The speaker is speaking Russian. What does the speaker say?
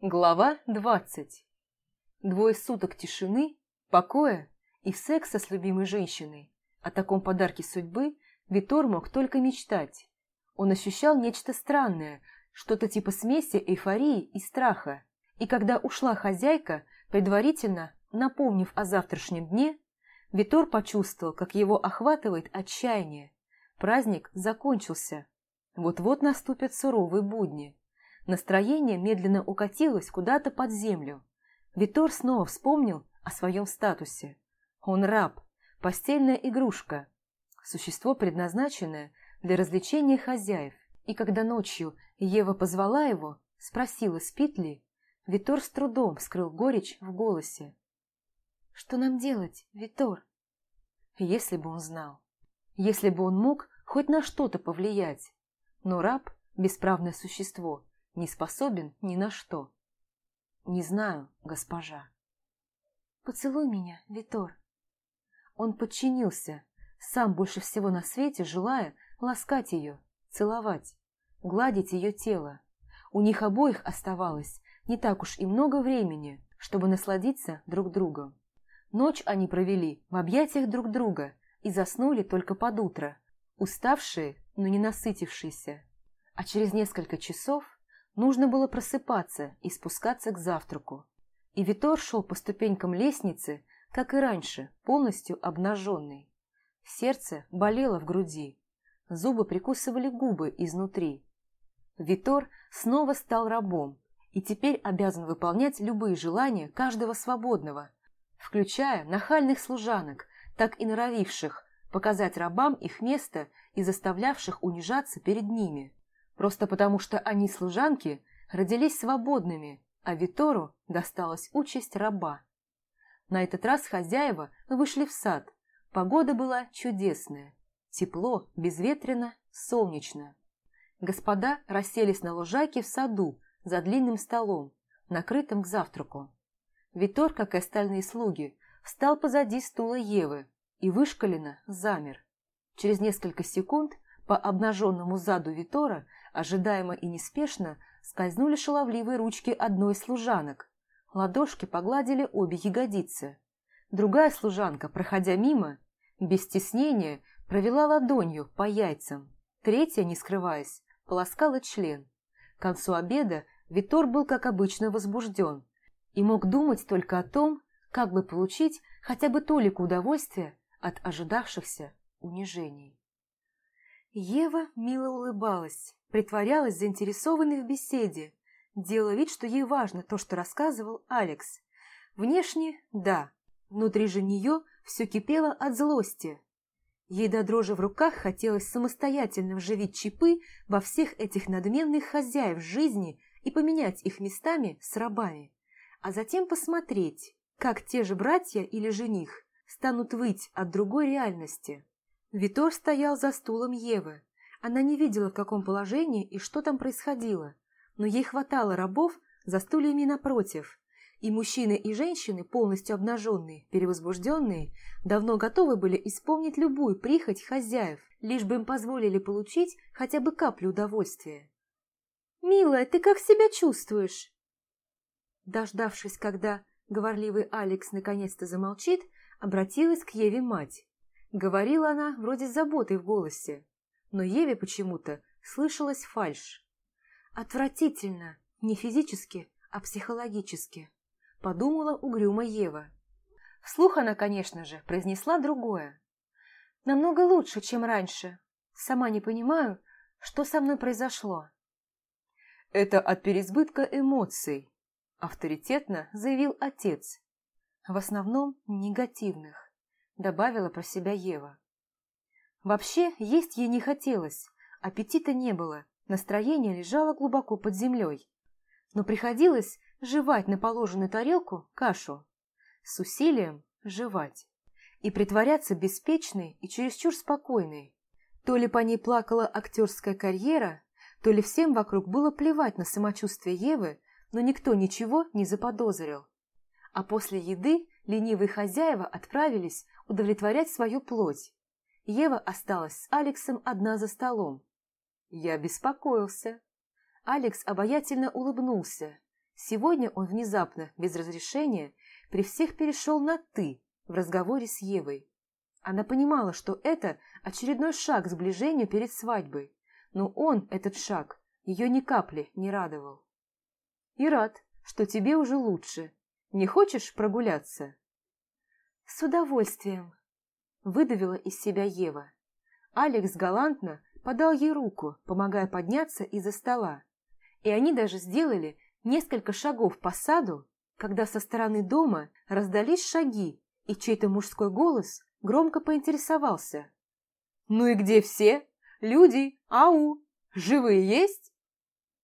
Глава двадцать. Двое суток тишины, покоя и секса с любимой женщиной. О таком подарке судьбы Витор мог только мечтать. Он ощущал нечто странное, что-то типа смеси эйфории и страха. И когда ушла хозяйка, предварительно напомнив о завтрашнем дне, Витор почувствовал, как его охватывает отчаяние. Праздник закончился. Вот-вот наступят суровые будни. Настроение медленно укатилось куда-то под землю. Витор снова вспомнил о своем статусе. Он раб, постельная игрушка, существо, предназначенное для развлечения хозяев. И когда ночью Ева позвала его, спросила, спит ли, Витор с трудом скрыл горечь в голосе. «Что нам делать, Витор?» Если бы он знал. Если бы он мог хоть на что-то повлиять. Но раб – бесправное существо – не способен ни на что. Не знаю, госпожа. Поцелуй меня, Витор. Он подчинился, сам больше всего на свете желая ласкать ее, целовать, гладить ее тело. У них обоих оставалось не так уж и много времени, чтобы насладиться друг другом. Ночь они провели в объятиях друг друга и заснули только под утро, уставшие, но не насытившиеся. А через несколько часов Нужно было просыпаться и спускаться к завтраку. И Витор шел по ступенькам лестницы, как и раньше, полностью обнаженный. Сердце болело в груди, зубы прикусывали губы изнутри. Витор снова стал рабом и теперь обязан выполнять любые желания каждого свободного, включая нахальных служанок, так и норовивших показать рабам их место и заставлявших унижаться перед ними. Просто потому, что они, служанки, родились свободными, а Витору досталась участь раба. На этот раз хозяева вышли в сад. Погода была чудесная. Тепло, безветренно, солнечно. Господа расселись на лужайке в саду за длинным столом, накрытым к завтраку. Витор, как и остальные слуги, встал позади стула Евы и вышкаленно замер. Через несколько секунд по обнаженному заду Витора Ожидаемо и неспешно скользнули шаловливые ручки одной из служанок. Ладошки погладили обе ягодицы. Другая служанка, проходя мимо, без стеснения провела ладонью по яйцам. Третья, не скрываясь, полоскала член. К концу обеда Витор был, как обычно, возбужден и мог думать только о том, как бы получить хотя бы толику удовольствия от ожидавшихся унижений. Ева мило улыбалась притворялась заинтересованной в беседе, делала вид, что ей важно то, что рассказывал Алекс. Внешне – да, внутри же нее все кипело от злости. Ей до дрожи в руках хотелось самостоятельно вживить чипы во всех этих надменных хозяев жизни и поменять их местами с рабами, а затем посмотреть, как те же братья или жених станут выть от другой реальности. Витор стоял за стулом Евы, она не видела, в каком положении и что там происходило, но ей хватало рабов за стульями напротив, и мужчины и женщины, полностью обнаженные, перевозбужденные, давно готовы были исполнить любую прихоть хозяев, лишь бы им позволили получить хотя бы каплю удовольствия. «Милая, ты как себя чувствуешь?» Дождавшись, когда говорливый Алекс наконец-то замолчит, обратилась к Еве мать. Говорила она вроде с заботой в голосе но Еве почему-то слышалась фальшь. «Отвратительно, не физически, а психологически», – подумала угрюма Ева. Вслух она, конечно же, произнесла другое. «Намного лучше, чем раньше. Сама не понимаю, что со мной произошло». «Это от переизбытка эмоций», – авторитетно заявил отец. «В основном негативных», – добавила про себя Ева. Вообще, есть ей не хотелось, аппетита не было, настроение лежало глубоко под землей. Но приходилось жевать на положенную тарелку кашу. С усилием жевать. И притворяться беспечной и чересчур спокойной. То ли по ней плакала актерская карьера, то ли всем вокруг было плевать на самочувствие Евы, но никто ничего не заподозрил. А после еды ленивые хозяева отправились удовлетворять свою плоть, Ева осталась с Алексом одна за столом. Я беспокоился. Алекс обаятельно улыбнулся. Сегодня он внезапно, без разрешения, при всех перешел на «ты» в разговоре с Евой. Она понимала, что это очередной шаг к сближению перед свадьбой, но он, этот шаг, ее ни капли не радовал. «И рад, что тебе уже лучше. Не хочешь прогуляться?» «С удовольствием», – выдавила из себя Ева. Алекс галантно подал ей руку, помогая подняться из-за стола. И они даже сделали несколько шагов по саду, когда со стороны дома раздались шаги, и чей-то мужской голос громко поинтересовался. «Ну и где все? Люди? Ау! Живые есть?»